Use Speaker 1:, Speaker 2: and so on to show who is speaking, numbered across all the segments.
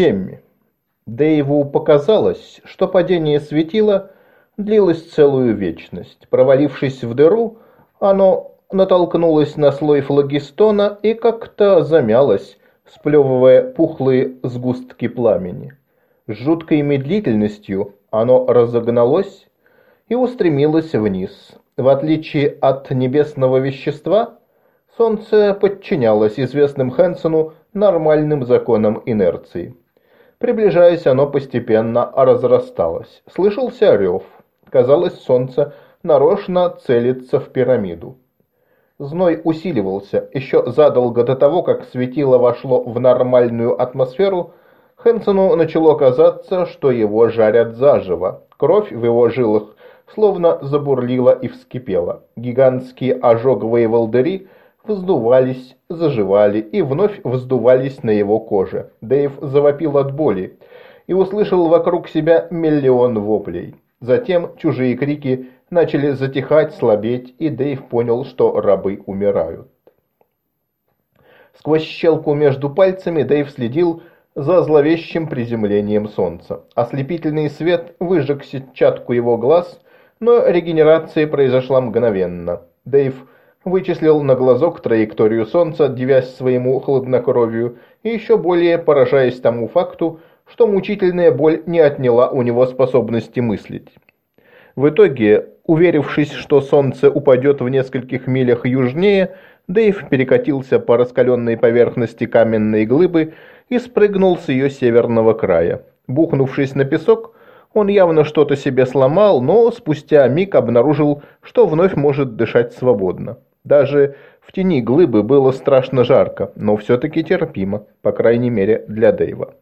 Speaker 1: семь. Дэйву показалось, что падение светила длилось целую вечность. Провалившись в дыру, оно натолкнулось на слой флагистона и как-то замялось, сплевывая пухлые сгустки пламени. С жуткой медлительностью оно разогналось и устремилось вниз. В отличие от небесного вещества, Солнце подчинялось известным Хэнсону нормальным законам инерции. Приближаясь, оно постепенно разрасталось. Слышался рев. Казалось, солнце нарочно целится в пирамиду. Зной усиливался. Еще задолго до того, как светило вошло в нормальную атмосферу, Хэнсону начало казаться, что его жарят заживо. Кровь в его жилах словно забурлила и вскипела. Гигантские ожоговые волдыри – вздувались, заживали и вновь вздувались на его коже. Дэйв завопил от боли и услышал вокруг себя миллион воплей. Затем чужие крики начали затихать, слабеть, и Дэйв понял, что рабы умирают. Сквозь щелку между пальцами Дэйв следил за зловещим приземлением солнца. Ослепительный свет выжег сетчатку его глаз, но регенерация произошла мгновенно. Дэйв вычислил на глазок траекторию Солнца, девясь своему хладнокровию и еще более поражаясь тому факту, что мучительная боль не отняла у него способности мыслить. В итоге, уверившись, что Солнце упадет в нескольких милях южнее, Дэйв перекатился по раскаленной поверхности каменной глыбы и спрыгнул с ее северного края. Бухнувшись на песок, он явно что-то себе сломал, но спустя миг обнаружил, что вновь может дышать свободно. Даже в тени глыбы было страшно жарко, но все-таки терпимо, по крайней мере для Дэйва.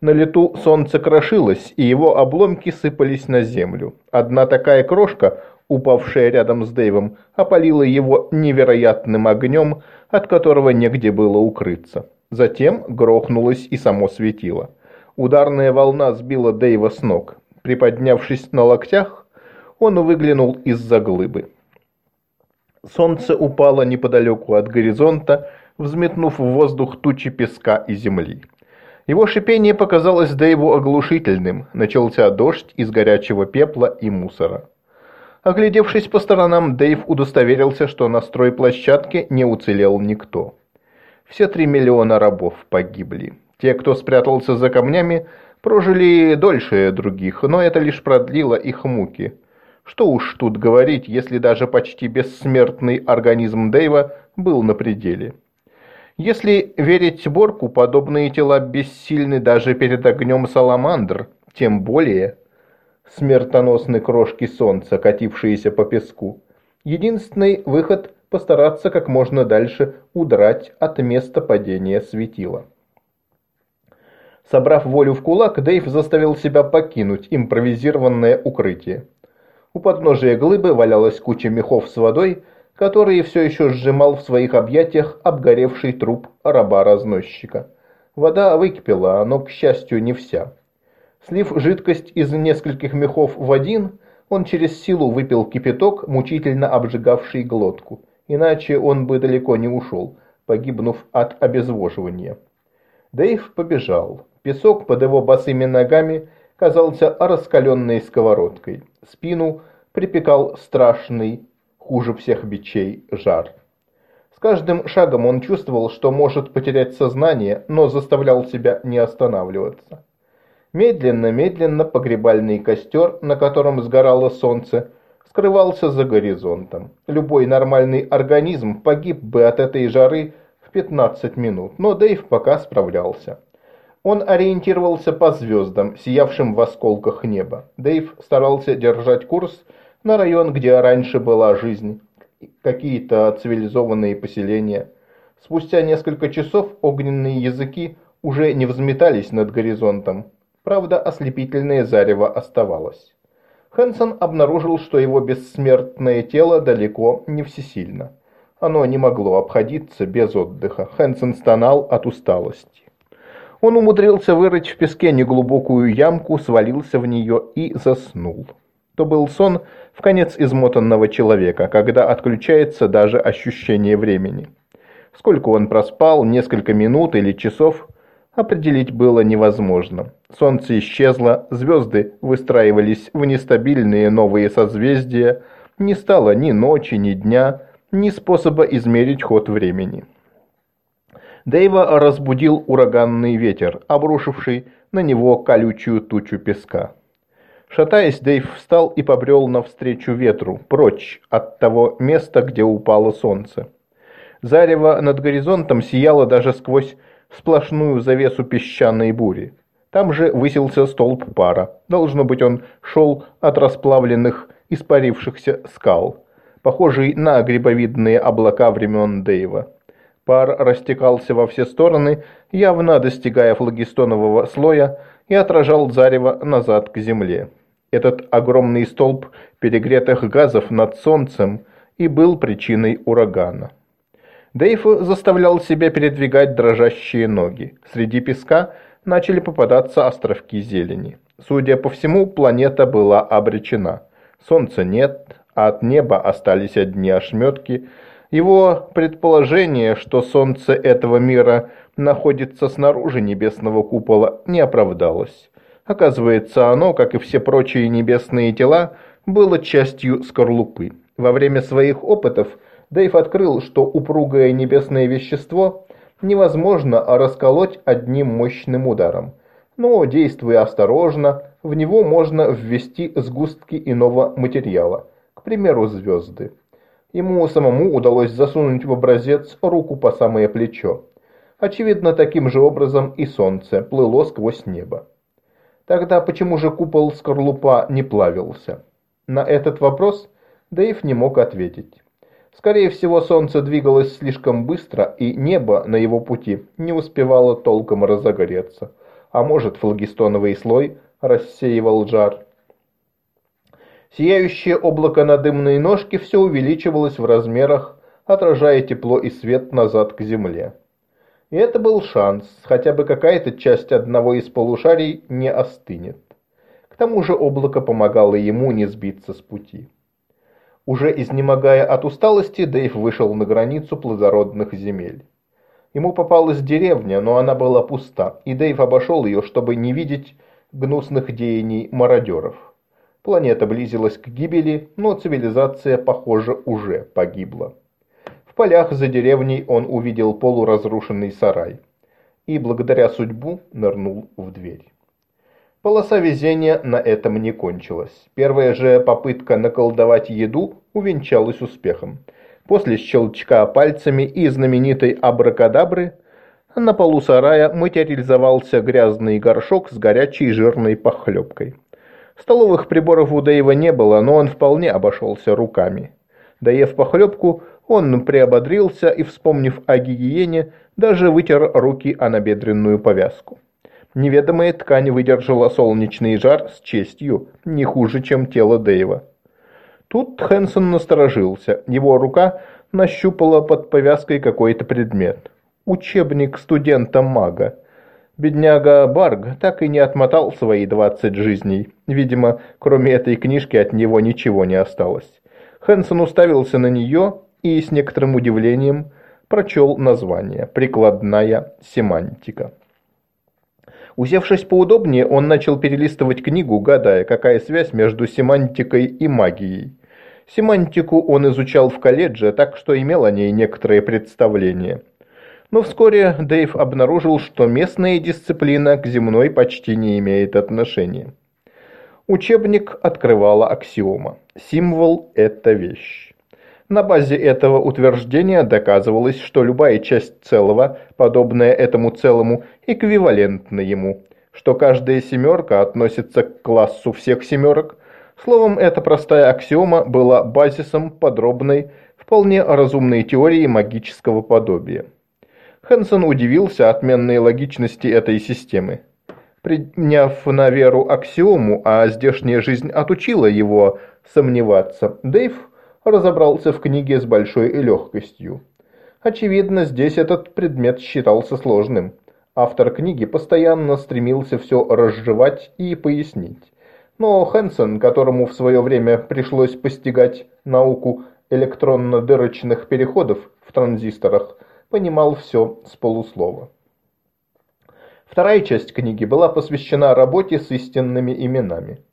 Speaker 1: На лету солнце крошилось, и его обломки сыпались на землю. Одна такая крошка, упавшая рядом с Дэйвом, опалила его невероятным огнем, от которого негде было укрыться. Затем грохнулось и само светило. Ударная волна сбила Дэйва с ног. Приподнявшись на локтях, он выглянул из-за глыбы. Солнце упало неподалеку от горизонта, взметнув в воздух тучи песка и земли. Его шипение показалось Дэйву оглушительным, начался дождь из горячего пепла и мусора. Оглядевшись по сторонам, Дэйв удостоверился, что на стройплощадке не уцелел никто. Все три миллиона рабов погибли. Те, кто спрятался за камнями, прожили дольше других, но это лишь продлило их муки – что уж тут говорить, если даже почти бессмертный организм Дэйва был на пределе. Если верить Борку, подобные тела бессильны даже перед огнем саламандр, тем более смертоносные крошки солнца, катившиеся по песку. Единственный выход – постараться как можно дальше удрать от места падения светила. Собрав волю в кулак, Дэйв заставил себя покинуть импровизированное укрытие. У подножия глыбы валялась куча мехов с водой, которые все еще сжимал в своих объятиях обгоревший труп раба-разносчика. Вода выкипела, но, к счастью, не вся. Слив жидкость из нескольких мехов в один, он через силу выпил кипяток, мучительно обжигавший глотку. Иначе он бы далеко не ушел, погибнув от обезвоживания. Дэйв побежал. Песок под его босыми ногами – казался раскаленной сковородкой. Спину припекал страшный, хуже всех бичей, жар. С каждым шагом он чувствовал, что может потерять сознание, но заставлял себя не останавливаться. Медленно-медленно погребальный костер, на котором сгорало солнце, скрывался за горизонтом. Любой нормальный организм погиб бы от этой жары в 15 минут, но Дэйв пока справлялся. Он ориентировался по звездам, сиявшим в осколках неба. Дэйв старался держать курс на район, где раньше была жизнь, какие-то цивилизованные поселения. Спустя несколько часов огненные языки уже не взметались над горизонтом. Правда, ослепительное зарево оставалось. Хэнсон обнаружил, что его бессмертное тело далеко не всесильно. Оно не могло обходиться без отдыха. Хэнсон стонал от усталости. Он умудрился вырыть в песке неглубокую ямку, свалился в нее и заснул. То был сон в конец измотанного человека, когда отключается даже ощущение времени. Сколько он проспал, несколько минут или часов, определить было невозможно. Солнце исчезло, звезды выстраивались в нестабильные новые созвездия, не стало ни ночи, ни дня, ни способа измерить ход времени. Дэйва разбудил ураганный ветер, обрушивший на него колючую тучу песка. Шатаясь, Дэйв встал и побрел навстречу ветру, прочь от того места, где упало солнце. Зарево над горизонтом сияло даже сквозь сплошную завесу песчаной бури. Там же высился столб пара. Должно быть, он шел от расплавленных, испарившихся скал, похожий на грибовидные облака времен Дэйва. Пар растекался во все стороны, явно достигая флагистонового слоя, и отражал зарево назад к земле. Этот огромный столб перегретых газов над солнцем и был причиной урагана. Дейв заставлял себя передвигать дрожащие ноги. Среди песка начали попадаться островки зелени. Судя по всему, планета была обречена. Солнца нет, а от неба остались одни ошметки. Его предположение, что солнце этого мира находится снаружи небесного купола, не оправдалось. Оказывается, оно, как и все прочие небесные тела, было частью скорлупы. Во время своих опытов – Дэйв открыл, что упругое небесное вещество невозможно расколоть одним мощным ударом. Но, действуя осторожно, в него можно ввести сгустки иного материала, к примеру, звезды. Ему самому удалось засунуть в образец руку по самое плечо. Очевидно, таким же образом и солнце плыло сквозь небо. Тогда почему же купол скорлупа не плавился? На этот вопрос Дэйв не мог ответить. Скорее всего, солнце двигалось слишком быстро, и небо на его пути не успевало толком разогреться. А может, флагистоновый слой рассеивал жар. Сияющее облако на дымной ножке все увеличивалось в размерах, отражая тепло и свет назад к земле. И это был шанс, хотя бы какая-то часть одного из полушарий не остынет. К тому же облако помогало ему не сбиться с пути. Уже изнемогая от усталости, Дэйв вышел на границу плодородных земель. Ему попалась деревня, но она была пуста, и Дэйв обошел ее, чтобы не видеть гнусных деяний мародеров. Планета близилась к гибели, но цивилизация, похоже, уже погибла. В полях за деревней он увидел полуразрушенный сарай и, благодаря судьбу, нырнул в дверь. Полоса везения на этом не кончилась. Первая же попытка наколдовать еду увенчалась успехом. После щелчка пальцами и знаменитой абракадабры на полу сарая материализовался грязный горшок с горячей жирной похлебкой. Столовых приборов у Дэйва не было, но он вполне обошелся руками. Доев похлебку, он приободрился и, вспомнив о гигиене, даже вытер руки о набедренную повязку. Неведомая ткань выдержала солнечный жар с честью, не хуже, чем тело Дэйва. Тут Хэнсон насторожился. Его рука нащупала под повязкой какой-то предмет. Учебник студента-мага. Бедняга Барг так и не отмотал свои двадцать жизней. Видимо, кроме этой книжки от него ничего не осталось. Хэнсон уставился на нее и с некоторым удивлением прочел название «Прикладная семантика». Усевшись поудобнее, он начал перелистывать книгу, гадая, какая связь между семантикой и магией. Семантику он изучал в колледже, так что имел о ней некоторое представление. Но вскоре Дэйв обнаружил, что местная дисциплина к земной почти не имеет отношения. Учебник открывала аксиома. Символ – это вещь. На базе этого утверждения доказывалось, что любая часть целого, подобная этому целому, эквивалентна ему, что каждая семерка относится к классу всех семерок. Словом, эта простая аксиома была базисом подробной, вполне разумной теории магического подобия. Хэнсон удивился отменной логичности этой системы. Приняв на веру аксиому, а здешняя жизнь отучила его сомневаться, Дэйв разобрался в книге с большой легкостью. Очевидно, здесь этот предмет считался сложным. Автор книги постоянно стремился все разжевать и пояснить. Но Хэнсон, которому в свое время пришлось постигать науку электронно-дырочных переходов в транзисторах, понимал все с полуслова. Вторая часть книги была посвящена работе с истинными именами.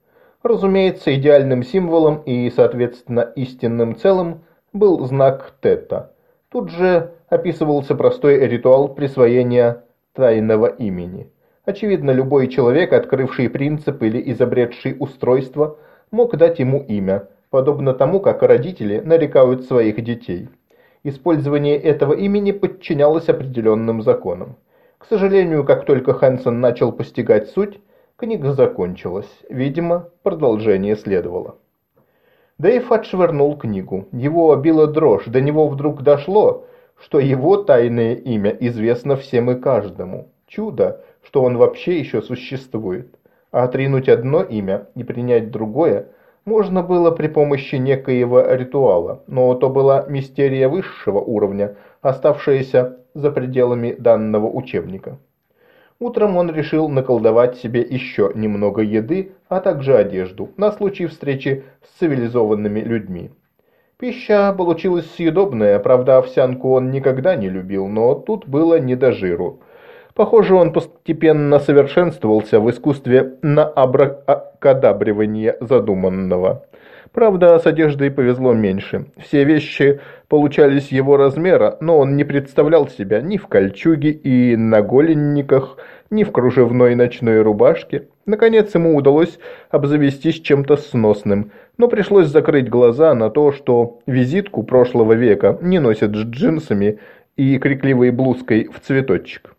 Speaker 1: Разумеется, идеальным символом и, соответственно, истинным целым был знак тета. Тут же описывался простой ритуал присвоения тайного имени. Очевидно, любой человек, открывший принцип или изобретший устройство, мог дать ему имя, подобно тому, как родители нарекают своих детей. Использование этого имени подчинялось определенным законам. К сожалению, как только Хэнсон начал постигать суть, книга закончилась. Видимо, продолжение следовало. Дэйв отшвырнул книгу. Его обила дрожь. До него вдруг дошло, что его тайное имя известно всем и каждому. Чудо, что он вообще еще существует. А отринуть одно имя и принять другое можно было при помощи некоего ритуала, но то была мистерия высшего уровня, оставшаяся за пределами данного учебника. Утром он решил наколдовать себе еще немного еды, а также одежду, на случай встречи с цивилизованными людьми. Пища получилась съедобная, правда овсянку он никогда не любил, но тут было не до жиру. Похоже, он постепенно совершенствовался в искусстве на абракадабривания задуманного. Правда, с одеждой повезло меньше. Все вещи получались его размера, но он не представлял себя ни в кольчуге и наголенниках, ни в кружевной ночной рубашке. Наконец ему удалось обзавестись чем-то сносным, но пришлось закрыть глаза на то, что визитку прошлого века не носят с джинсами и крикливой блузкой в цветочек.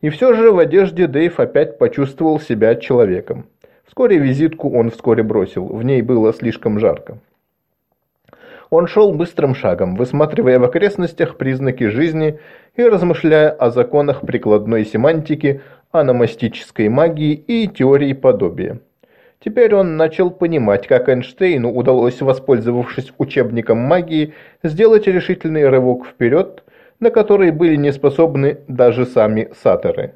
Speaker 1: И все же в одежде Дэйв опять почувствовал себя человеком. Вскоре визитку он вскоре бросил, в ней было слишком жарко. Он шел быстрым шагом, высматривая в окрестностях признаки жизни и размышляя о законах прикладной семантики, аномастической магии и теории подобия. Теперь он начал понимать, как Эйнштейну удалось, воспользовавшись учебником магии, сделать решительный рывок вперед, на который были не способны даже сами саторы.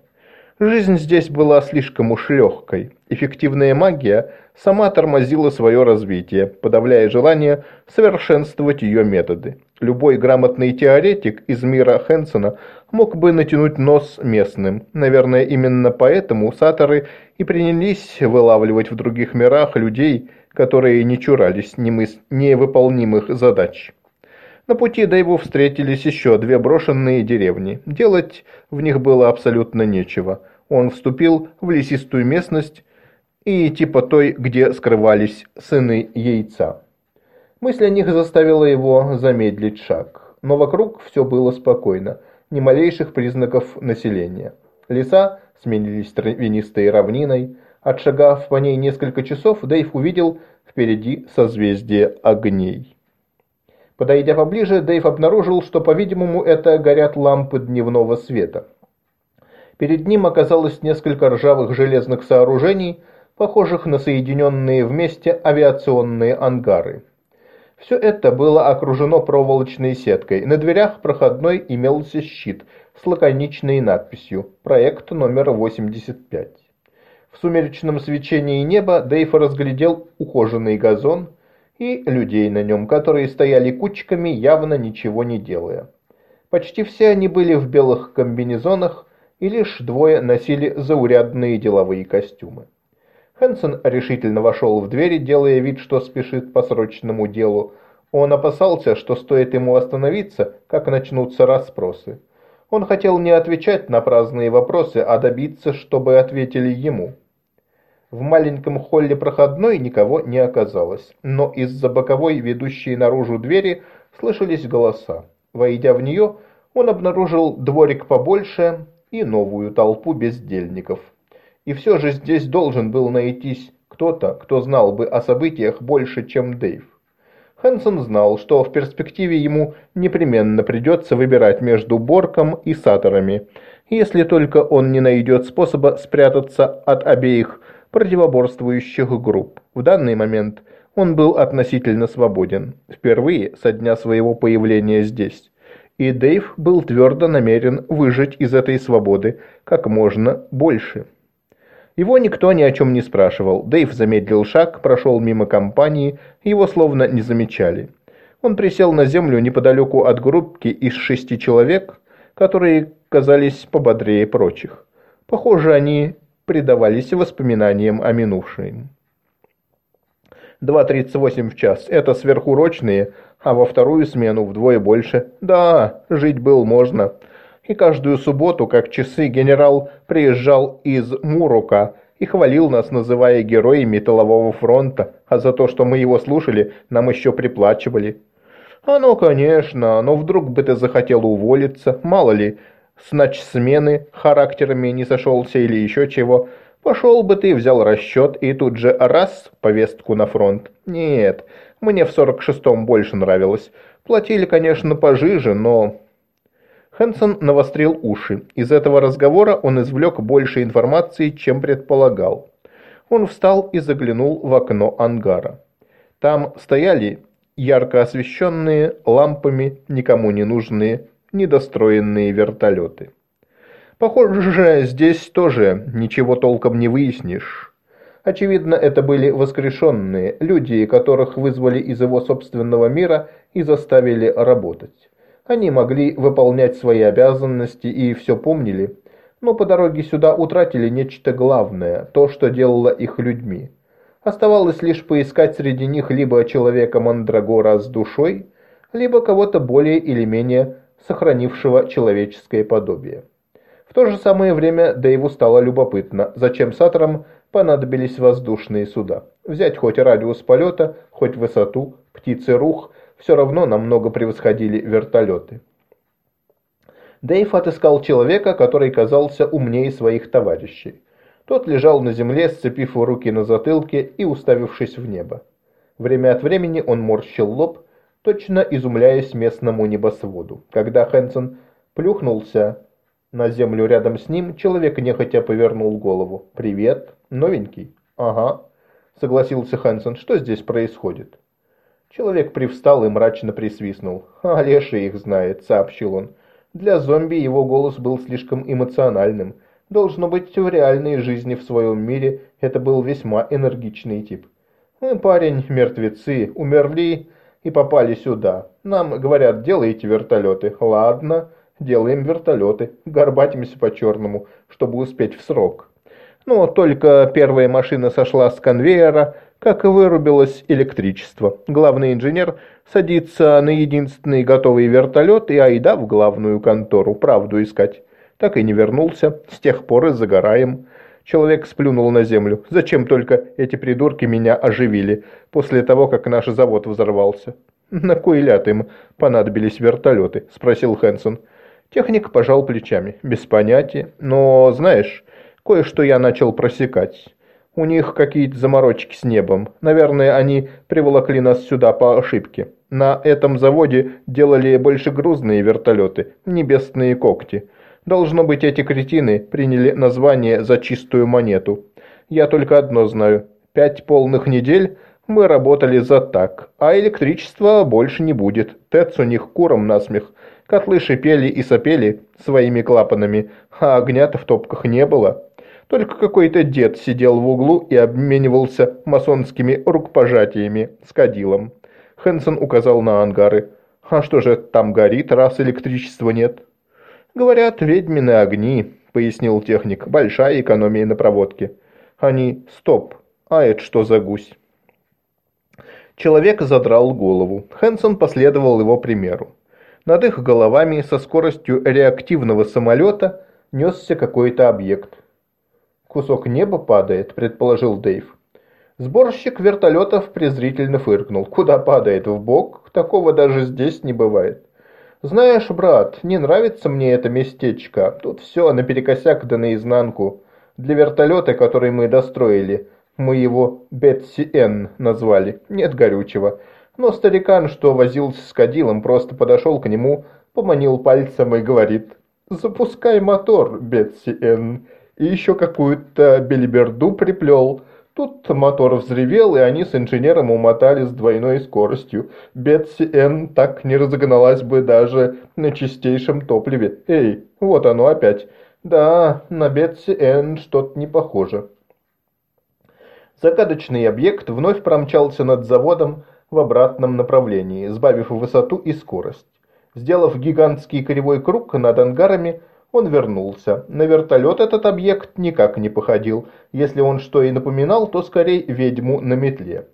Speaker 1: Жизнь здесь была слишком уж легкой. Эффективная магия сама тормозила свое развитие, подавляя желание совершенствовать ее методы. Любой грамотный теоретик из мира Хэнсона мог бы натянуть нос местным. Наверное, именно поэтому саторы и принялись вылавливать в других мирах людей, которые не чурались немыс... невыполнимых задач. На пути до его встретились еще две брошенные деревни. Делать в них было абсолютно нечего. Он вступил в лесистую местность и типа той, где скрывались сыны яйца. Мысль о них заставила его замедлить шаг. Но вокруг все было спокойно, ни малейших признаков населения. Леса сменились травянистой равниной. Отшагав по ней несколько часов, Дэйв увидел впереди созвездие огней. Подойдя поближе, Дэйв обнаружил, что, по-видимому, это горят лампы дневного света. Перед ним оказалось несколько ржавых железных сооружений, похожих на соединенные вместе авиационные ангары. Все это было окружено проволочной сеткой. На дверях проходной имелся щит с лаконичной надписью «Проект номер 85». В сумеречном свечении неба Дэйв разглядел ухоженный газон – и людей на нем, которые стояли кучками, явно ничего не делая. Почти все они были в белых комбинезонах, и лишь двое носили заурядные деловые костюмы. Хэнсон решительно вошел в двери, делая вид, что спешит по срочному делу. Он опасался, что стоит ему остановиться, как начнутся расспросы. Он хотел не отвечать на праздные вопросы, а добиться, чтобы ответили ему. В маленьком холле проходной никого не оказалось, но из-за боковой, ведущей наружу двери, слышались голоса. Войдя в нее, он обнаружил дворик побольше и новую толпу бездельников. И все же здесь должен был найтись кто-то, кто знал бы о событиях больше, чем Дэйв. Хэнсон знал, что в перспективе ему непременно придется выбирать между Борком и Саторами, если только он не найдет способа спрятаться от обеих противоборствующих групп. В данный момент он был относительно свободен, впервые со дня своего появления здесь. И Дэйв был твердо намерен выжить из этой свободы как можно больше. Его никто ни о чем не спрашивал. Дэйв замедлил шаг, прошел мимо компании, его словно не замечали. Он присел на землю неподалеку от группки из шести человек, которые казались пободрее прочих. Похоже, они предавались воспоминаниям о минувшем. 2.38 в час. Это сверхурочные, а во вторую смену вдвое больше. Да, жить был можно. И каждую субботу, как часы, генерал приезжал из Мурука и хвалил нас, называя героями тылового фронта, а за то, что мы его слушали, нам еще приплачивали. А ну, конечно, но вдруг бы ты захотел уволиться, мало ли, с ночсмены характерами не сошелся или еще чего. Пошел бы ты, взял расчет и тут же раз повестку на фронт. Нет, мне в сорок шестом больше нравилось. Платили, конечно, пожиже, но... Хэнсон навострил уши. Из этого разговора он извлек больше информации, чем предполагал. Он встал и заглянул в окно ангара. Там стояли ярко освещенные лампами, никому не нужные, недостроенные вертолеты. Похоже, здесь тоже ничего толком не выяснишь. Очевидно, это были воскрешенные, люди, которых вызвали из его собственного мира и заставили работать. Они могли выполнять свои обязанности и все помнили, но по дороге сюда утратили нечто главное, то, что делало их людьми. Оставалось лишь поискать среди них либо человека Мандрагора с душой, либо кого-то более или менее сохранившего человеческое подобие. В то же самое время Дэйву стало любопытно, зачем саторам понадобились воздушные суда. Взять хоть радиус полета, хоть высоту, птицы рух, все равно намного превосходили вертолеты. Дэйв отыскал человека, который казался умнее своих товарищей. Тот лежал на земле, сцепив руки на затылке и уставившись в небо. Время от времени он морщил лоб, точно изумляясь местному небосводу. Когда Хэнсон плюхнулся на землю рядом с ним человек нехотя повернул голову. «Привет. Новенький?» «Ага», — согласился Хэнсон. «Что здесь происходит?» Человек привстал и мрачно присвистнул. «А их знает», — сообщил он. Для зомби его голос был слишком эмоциональным. Должно быть, в реальной жизни в своем мире это был весьма энергичный тип. «Мы, парень, мертвецы, умерли и попали сюда. Нам, говорят, делаете вертолеты. Ладно, делаем вертолеты, горбатимся по-черному, чтобы успеть в срок. Но только первая машина сошла с конвейера, как и вырубилось электричество. Главный инженер садится на единственный готовый вертолет и айда в главную контору, правду искать. Так и не вернулся, с тех пор и загораем. Человек сплюнул на землю. Зачем только эти придурки меня оживили, после того, как наш завод взорвался? «На кой ляд им понадобились вертолеты?» – спросил Хэнсон. Техник пожал плечами. Без понятия. Но, знаешь, кое-что я начал просекать. У них какие-то заморочки с небом. Наверное, они приволокли нас сюда по ошибке. На этом заводе делали большегрузные вертолеты, небесные когти. Должно быть, эти кретины приняли название за чистую монету. Я только одно знаю. Пять полных недель мы работали за так, а электричества больше не будет. ТЭЦ у них куром насмех. Котлы шипели и сопели своими клапанами, а огня-то в топках не было. Только какой-то дед сидел в углу и обменивался масонскими рукопожатиями с кадилом. Хэнсон указал на ангары. «А что же там горит, раз электричества нет?» «Говорят, ведьмины огни», — пояснил техник. «Большая экономия на проводке». «Они... Стоп! А это что за гусь?» Человек задрал голову. Хэнсон последовал его примеру. Над их головами со скоростью реактивного самолета несся какой-то объект. «Кусок неба падает», — предположил Дэйв. Сборщик вертолетов презрительно фыркнул. «Куда падает? В бок? Такого даже здесь не бывает». «Знаешь, брат, не нравится мне это местечко. Тут все наперекосяк да наизнанку. Для вертолета, который мы достроили, мы его Бетси Н назвали. Нет горючего. Но старикан, что возился с кадилом, просто подошел к нему, поманил пальцем и говорит «Запускай мотор, Бетси Н». И еще какую-то белиберду приплел. Тут мотор взревел, и они с инженером умотали с двойной скоростью. Бетси Н так не разогналась бы даже на чистейшем топливе. Эй, вот оно опять. Да, на Бетси Н что-то не похоже. Загадочный объект вновь промчался над заводом, в обратном направлении, сбавив высоту и скорость. Сделав гигантский кривой круг над ангарами, Он вернулся. На вертолет этот объект никак не походил. Если он что и напоминал, то скорее ведьму на метле.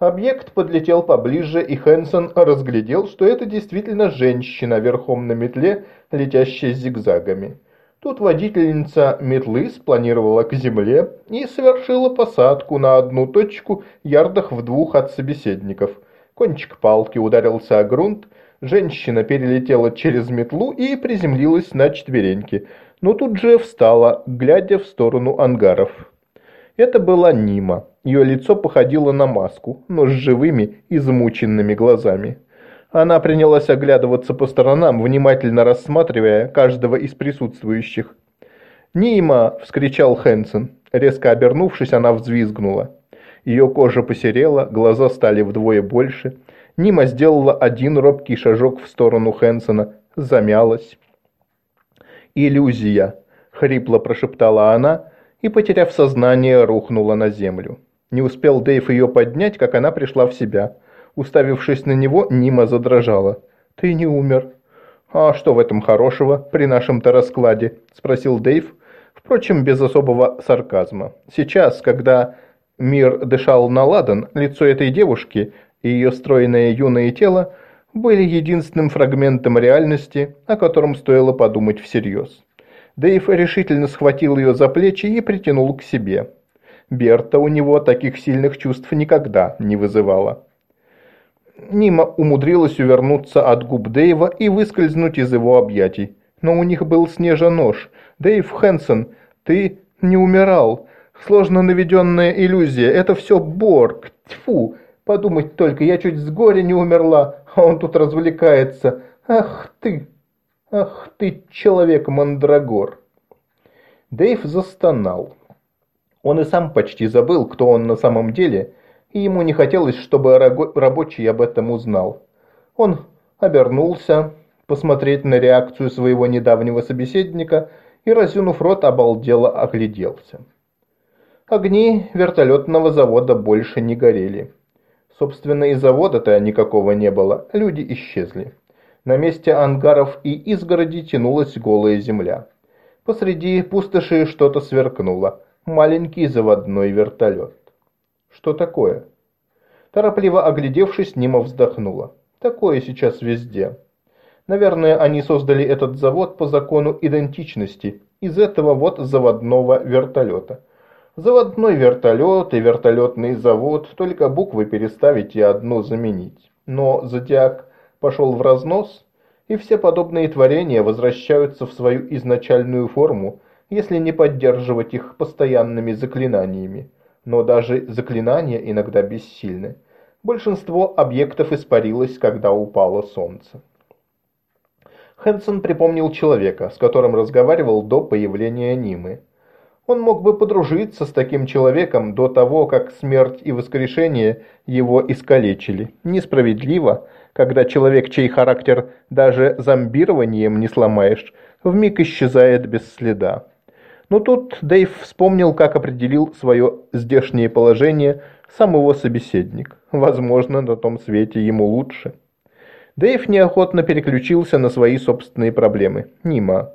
Speaker 1: Объект подлетел поближе, и Хэнсон разглядел, что это действительно женщина верхом на метле, летящая зигзагами. Тут водительница метлы спланировала к земле и совершила посадку на одну точку ярдах в двух от собеседников. Кончик палки ударился о грунт, женщина перелетела через метлу и приземлилась на четвереньки, но тут же встала, глядя в сторону ангаров. Это была Нима. Ее лицо походило на маску, но с живыми, измученными глазами. Она принялась оглядываться по сторонам, внимательно рассматривая каждого из присутствующих. «Нима!» – вскричал Хэнсон. Резко обернувшись, она взвизгнула. Ее кожа посерела, глаза стали вдвое больше. Нима сделала один робкий шажок в сторону Хэнсона, замялась. «Иллюзия!» – хрипло прошептала она, и, потеряв сознание, рухнула на землю. Не успел Дэйв ее поднять, как она пришла в себя. Уставившись на него, Нима задрожала. «Ты не умер». «А что в этом хорошего при нашем-то раскладе?» – спросил Дэйв, впрочем, без особого сарказма. Сейчас, когда мир дышал на ладан, лицо этой девушки и ее стройное юное тело были единственным фрагментом реальности, о котором стоило подумать всерьез. Дэйв решительно схватил ее за плечи и притянул к себе. Берта у него таких сильных чувств никогда не вызывала. Нима умудрилась увернуться от губ Дэйва и выскользнуть из его объятий. Но у них был снежа-нож. Дэйв Хэнсон, ты не умирал. Сложно наведенная иллюзия. Это все Борг. Тьфу. Подумать только, я чуть с горя не умерла, а он тут развлекается. Ах ты, «Ах ты, человек-мандрагор!» Дэйв застонал. Он и сам почти забыл, кто он на самом деле, и ему не хотелось, чтобы рабочий об этом узнал. Он обернулся, посмотреть на реакцию своего недавнего собеседника и, разюнув рот, обалдело огляделся. Огни вертолетного завода больше не горели. Собственно, и завода-то никакого не было, люди исчезли. На месте ангаров и изгороди тянулась голая земля. Посреди пустоши что-то сверкнуло. Маленький заводной вертолет. Что такое? Торопливо оглядевшись, Нима вздохнула. Такое сейчас везде. Наверное, они создали этот завод по закону идентичности. Из этого вот заводного вертолета. Заводной вертолет и вертолетный завод, только буквы переставить и одну заменить. Но Зодиак пошел в разнос, и все подобные творения возвращаются в свою изначальную форму, если не поддерживать их постоянными заклинаниями. Но даже заклинания иногда бессильны. Большинство объектов испарилось, когда упало солнце. Хэнсон припомнил человека, с которым разговаривал до появления Нимы. Он мог бы подружиться с таким человеком до того, как смерть и воскрешение его искалечили. Несправедливо, когда человек, чей характер даже зомбированием не сломаешь, вмиг исчезает без следа. Но тут Дэйв вспомнил, как определил свое здешнее положение сам его собеседник. Возможно, на том свете ему лучше. Дэйв неохотно переключился на свои собственные проблемы. «Нима,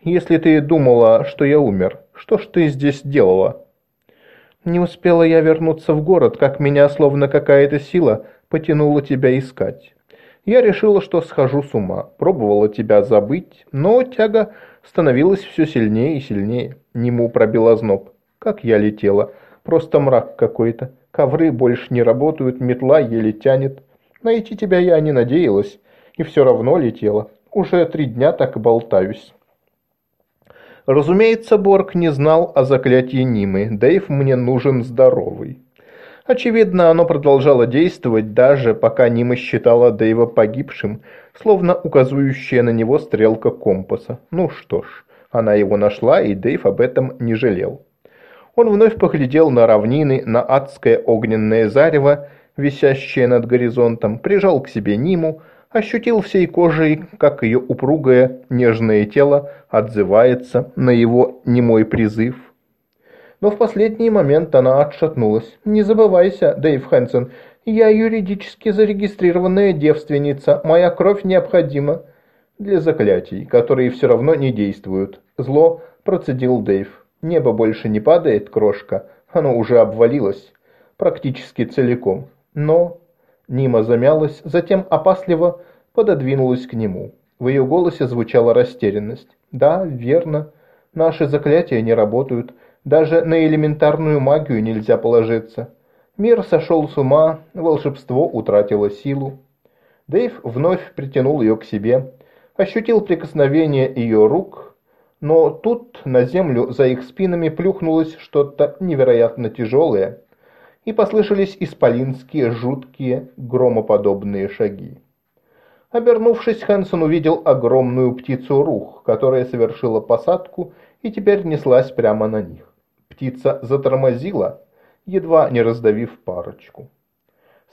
Speaker 1: если ты думала, что я умер, что ж ты здесь делала?» «Не успела я вернуться в город, как меня, словно какая-то сила, потянула тебя искать. Я решила, что схожу с ума, пробовала тебя забыть, но тяга становилась все сильнее и сильнее. Нему пробила зноб. Как я летела. Просто мрак какой-то. Ковры больше не работают, метла еле тянет. Найти тебя я не надеялась. И все равно летела. Уже три дня так болтаюсь. Разумеется, Борг не знал о заклятии Нимы. Дэйв мне нужен здоровый. Очевидно, оно продолжало действовать даже пока Нима считала Дэйва погибшим, словно указывающая на него стрелка компаса. Ну что ж, она его нашла, и Дэйв об этом не жалел. Он вновь поглядел на равнины, на адское огненное зарево, висящее над горизонтом, прижал к себе Ниму, ощутил всей кожей, как ее упругое нежное тело отзывается на его немой призыв – но в последний момент она отшатнулась. «Не забывайся, Дэйв Хэнсон, я юридически зарегистрированная девственница, моя кровь необходима». для заклятий, которые все равно не действуют. Зло процедил Дэйв. Небо больше не падает, крошка. Оно уже обвалилось. Практически целиком. Но... Нима замялась, затем опасливо пододвинулась к нему. В ее голосе звучала растерянность. «Да, верно. Наши заклятия не работают. Даже на элементарную магию нельзя положиться. Мир сошел с ума, волшебство утратило силу. Дэйв вновь притянул ее к себе, ощутил прикосновение ее рук, но тут на землю за их спинами плюхнулось что-то невероятно тяжелое, и послышались исполинские жуткие громоподобные шаги. Обернувшись, Хэнсон увидел огромную птицу рух, которая совершила посадку и теперь неслась прямо на них. Птица затормозила, едва не раздавив парочку.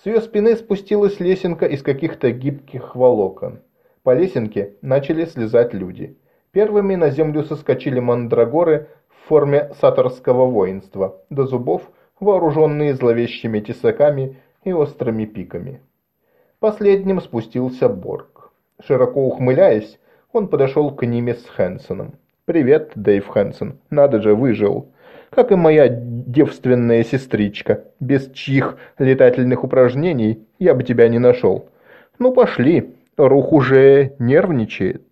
Speaker 1: С ее спины спустилась лесенка из каких-то гибких волокон. По лесенке начали слезать люди. Первыми на землю соскочили мандрагоры в форме саторского воинства, до зубов вооруженные зловещими тесаками и острыми пиками. Последним спустился Борг. Широко ухмыляясь, он подошел к ними с Хэнсоном. «Привет, Дэйв Хэнсон. Надо же, выжил как и моя девственная сестричка. Без чьих летательных упражнений я бы тебя не нашел. Ну пошли, рух уже нервничает.